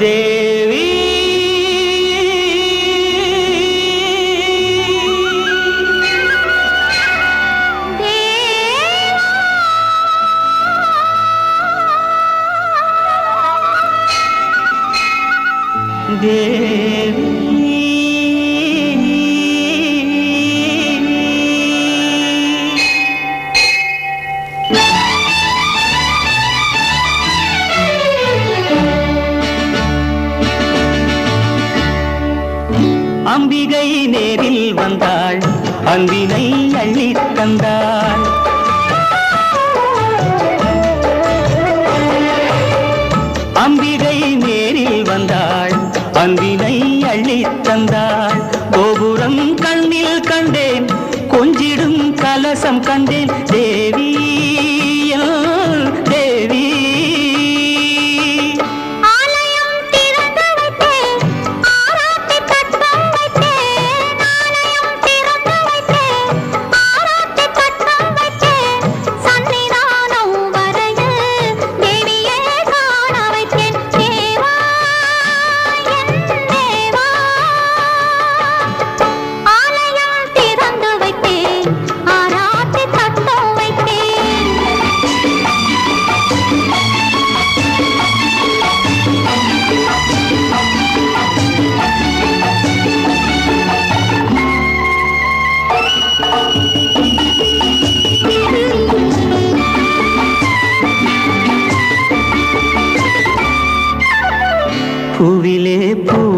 தேவி தேவி அம்பிகை நேரில் வந்தாள் அன்பினை அள்ளி தந்தாள். அம்பிகை நேரில் வந்தாள் அன்பினை அள்ளி தந்தாள். கோபுரம் கண்ணில் கண்டேன் கொஞ்சிடும் கலசம் கண்டேன்.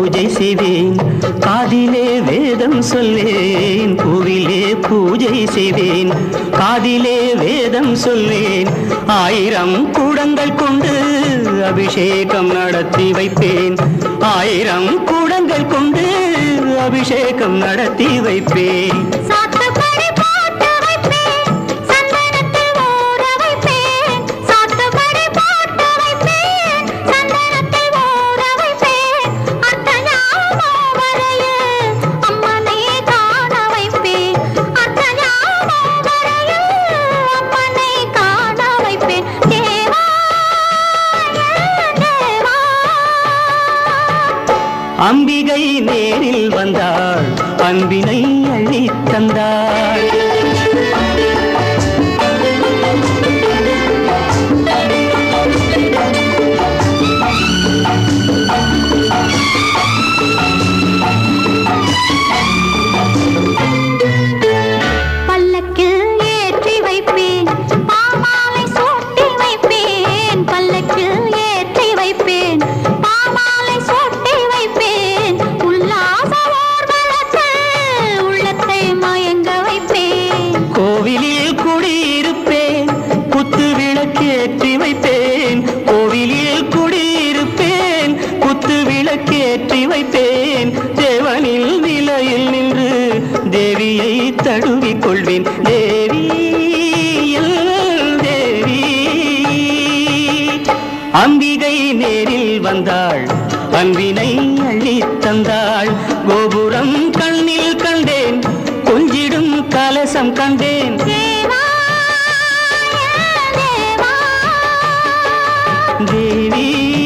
பூஜை செய்வேன். காதிலே வேதம் சொல்லேன் கோவிலே பூஜை செய்வேன். காதிலே வேதம் சொல்லேன் ஆயிரம் கூடங்கள் கொண்டு அபிஷேகம் நடத்தி வைப்பேன். ஆயிரம் கூடங்கள் கொண்டு அபிஷேகம் நடத்தி வைப்பேன். அம்பிகை நேரில் வந்தாள் அன்பினை அள்ளித் தந்தாள். தேவியை தழுவிக் கொள்வேன். தேவி தேவி. அம்பிகை நேரில் வந்தாள் அன்பினை அள்ளி தந்தாள். கோபுரம் கண்ணில் கண்டேன் கொஞ்சிடும் கலசம் கண்டேன். தேவி.